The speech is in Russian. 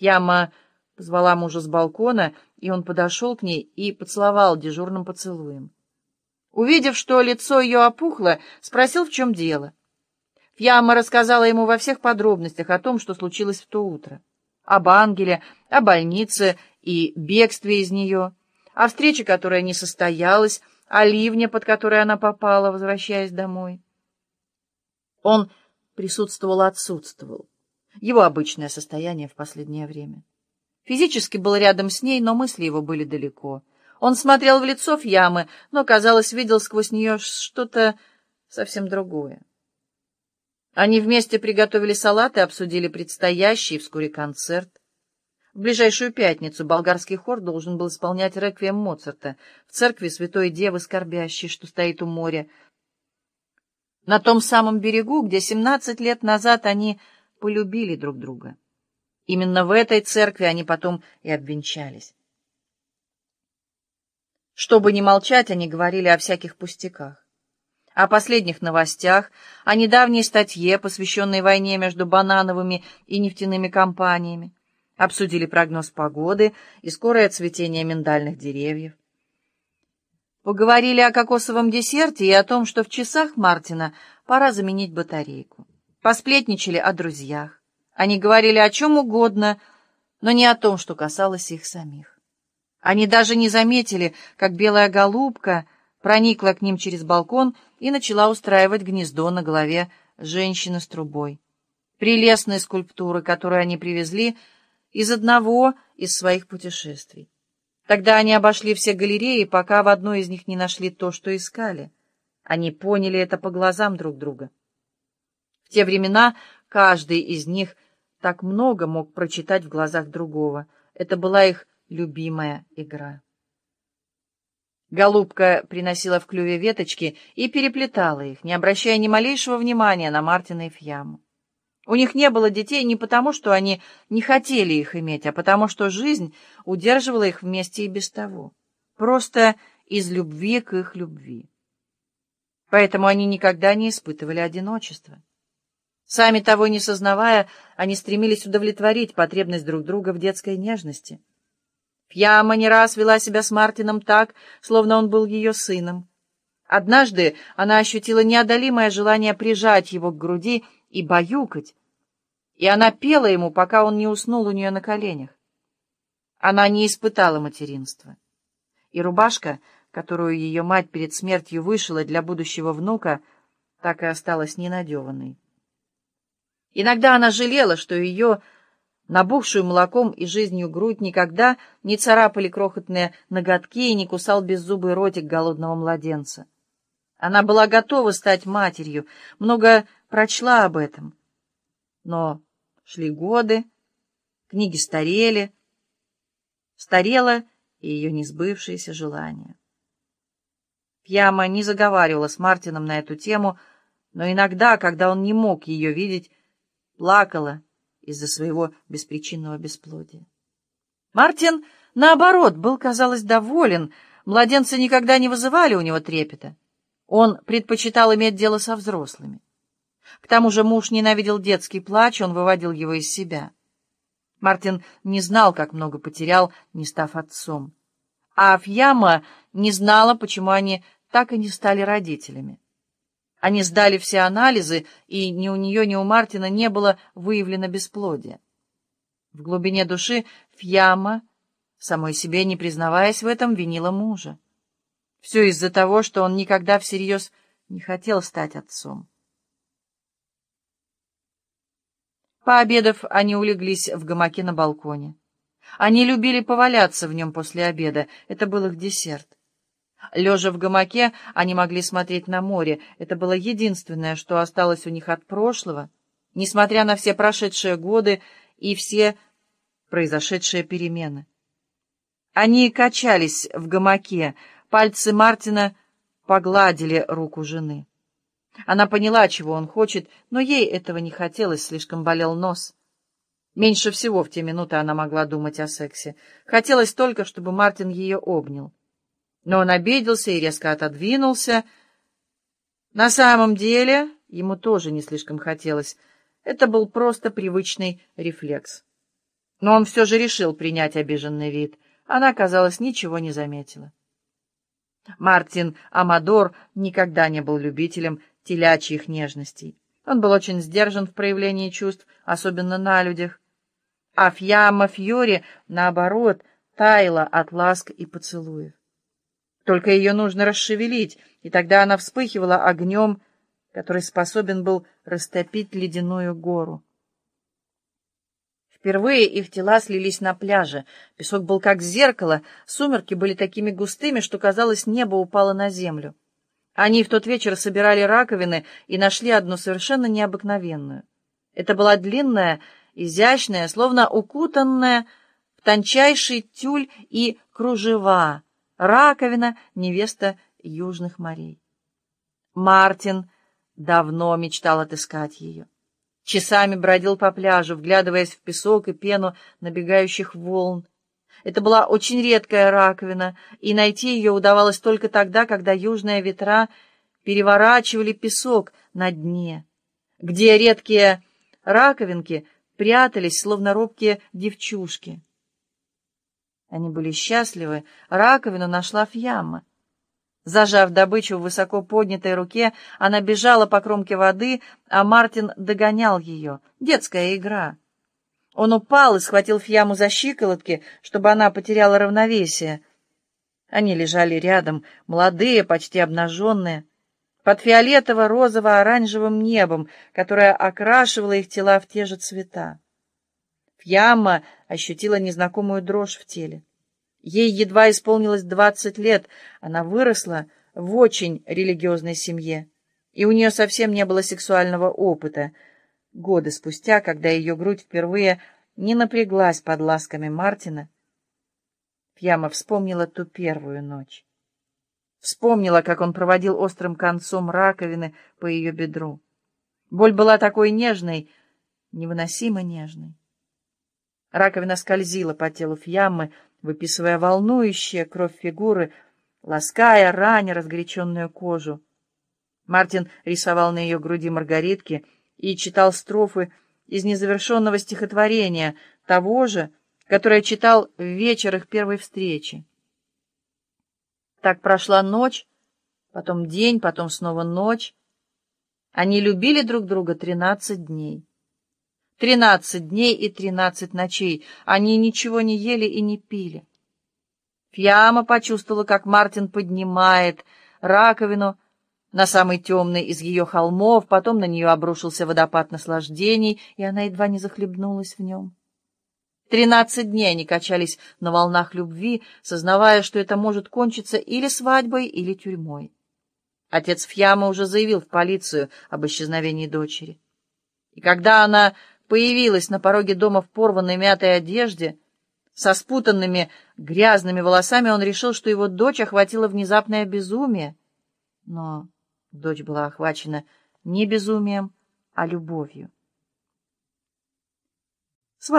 Фьяма позвала мужа с балкона, и он подошел к ней и поцеловал дежурным поцелуем. Увидев, что лицо ее опухло, спросил, в чем дело. Фьяма рассказала ему во всех подробностях о том, что случилось в то утро. Об ангеле, о больнице и бегстве из нее, о встрече, которая не состоялась, о ливне, под который она попала, возвращаясь домой. Он присутствовал-отсутствовал. Его обычное состояние в последнее время. Физически был рядом с ней, но мысли его были далеко. Он смотрел в лицо в ямы, но, казалось, видел сквозь нее что-то совсем другое. Они вместе приготовили салат и обсудили предстоящий вскоре концерт. В ближайшую пятницу болгарский хор должен был исполнять реквием Моцарта в церкви Святой Девы Скорбящей, что стоит у моря, на том самом берегу, где 17 лет назад они полюбили друг друга. Именно в этой церкви они потом и обвенчались. Чтобы не молчать, они говорили о всяких пустяках. О последних новостях, о недавней статье, посвященной войне между банановыми и нефтяными компаниями. Обсудили прогноз погоды и скорое цветение миндальных деревьев. Поговорили о кокосовом десерте и о том, что в часах Мартина пора заменить батарейку. Посплетничали о друзьях. Они говорили о чем угодно, но не о том, что касалось их самих. Они даже не заметили, как белая голубка проникла к ним через балкон и начала устраивать гнездо на голове женщины с трубой. Прелестные скульптуры, которые они привезли из одного из своих путешествий. Тогда они обошли все галереи, пока в одной из них не нашли то, что искали. Они поняли это по глазам друг друга. В те времена каждый из них так много мог прочитать в глазах другого. Это была их любимая игра. Голубка приносила в клюве веточки и переплетала их, не обращая ни малейшего внимания на Мартина и Фьяму. У них не было детей не потому, что они не хотели их иметь, а потому что жизнь удерживала их вместе и без того. Просто из любви к их любви. Поэтому они никогда не испытывали одиночества. Сами того не сознавая, они стремились удовлетворить потребность друг друга в детской нежности. Фьяма не раз вела себя с Мартином так, словно он был ее сыном. Однажды она ощутила неодолимое желание прижать его к груди и баюкать, и она пела ему, пока он не уснул у нее на коленях. Она не испытала материнства. И рубашка, которую ее мать перед смертью вышила для будущего внука, так и осталась ненадеванной. Иногда она жалела, что ее, набухшую молоком и жизнью грудь, никогда не царапали крохотные ноготки и не кусал беззубый ротик голодного младенца. Она была готова стать матерью, много прочла об этом. Но Шли годы, книги старели, старело и ее несбывшееся желание. Пьяма не заговаривала с Мартином на эту тему, но иногда, когда он не мог ее видеть, плакала из-за своего беспричинного бесплодия. Мартин, наоборот, был, казалось, доволен, младенцы никогда не вызывали у него трепета. Он предпочитал иметь дело со взрослыми. К тому же муж ненавидел детский плач, он выводил его из себя. Мартин не знал, как много потерял, не став отцом. А Фьяма не знала, почему они так и не стали родителями. Они сдали все анализы, и ни у нее, ни у Мартина не было выявлено бесплодие. В глубине души Фьяма, самой себе не признаваясь в этом, винила мужа. Все из-за того, что он никогда всерьез не хотел стать отцом. Пообедав, они улеглись в гамаке на балконе. Они любили поваляться в нем после обеда, это был их десерт. Лежа в гамаке, они могли смотреть на море, это было единственное, что осталось у них от прошлого, несмотря на все прошедшие годы и все произошедшие перемены. Они качались в гамаке, пальцы Мартина погладили руку жены. Она поняла, чего он хочет, но ей этого не хотелось, слишком болел нос. Меньше всего в те минуты она могла думать о сексе. Хотелось только, чтобы Мартин ее обнял. Но он обиделся и резко отодвинулся. На самом деле ему тоже не слишком хотелось. Это был просто привычный рефлекс. Но он все же решил принять обиженный вид. Она, казалось, ничего не заметила. Мартин Амадор никогда не был любителем телячьих нежностей. Он был очень сдержан в проявлении чувств, особенно на людях. А Фьяма Фьори, наоборот, таяла от ласк и поцелуев. Только ее нужно расшевелить, и тогда она вспыхивала огнем, который способен был растопить ледяную гору. Впервые их тела слились на пляже. Песок был как зеркало, сумерки были такими густыми, что, казалось, небо упало на землю. Они в тот вечер собирали раковины и нашли одну совершенно необыкновенную. Это была длинная, изящная, словно укутанная в тончайший тюль и кружева, раковина невеста южных морей. Мартин давно мечтал отыскать ее. Часами бродил по пляжу, вглядываясь в песок и пену набегающих волн. Это была очень редкая раковина, и найти ее удавалось только тогда, когда южные ветра переворачивали песок на дне, где редкие раковинки прятались, словно робкие девчушки. Они были счастливы, раковину нашла Фьямма. Зажав добычу в высоко поднятой руке, она бежала по кромке воды, а Мартин догонял ее. Детская игра. Он упал и схватил Фьяму за щиколотки, чтобы она потеряла равновесие. Они лежали рядом, молодые, почти обнаженные, под фиолетово-розово-оранжевым небом, которое окрашивало их тела в те же цвета. Фьяма ощутила незнакомую дрожь в теле. Ей едва исполнилось двадцать лет, она выросла в очень религиозной семье, и у нее совсем не было сексуального опыта. Годы спустя, когда ее грудь впервые не напряглась под ласками Мартина, Фьяма вспомнила ту первую ночь. Вспомнила, как он проводил острым концом раковины по ее бедру. Боль была такой нежной, невыносимо нежной. Раковина скользила по телу Фьяммы, выписывая волнующие кровь фигуры, лаская, раня разгоряченную кожу. Мартин рисовал на ее груди маргаритки и читал строфы из незавершенного стихотворения, того же, которое читал в вечер их первой встречи. Так прошла ночь, потом день, потом снова ночь. Они любили друг друга тринадцать дней. Тринадцать дней и тринадцать ночей они ничего не ели и не пили. Фьяма почувствовала, как Мартин поднимает раковину на самый темный из ее холмов, потом на нее обрушился водопад наслаждений, и она едва не захлебнулась в нем. Тринадцать дней они качались на волнах любви, сознавая, что это может кончиться или свадьбой, или тюрьмой. Отец Фьяма уже заявил в полицию об исчезновении дочери. И когда она появилась на пороге дома в порванной мятой одежде, со спутанными грязными волосами, он решил, что его дочь охватила внезапное безумие. Но дочь была охвачена не безумием, а любовью.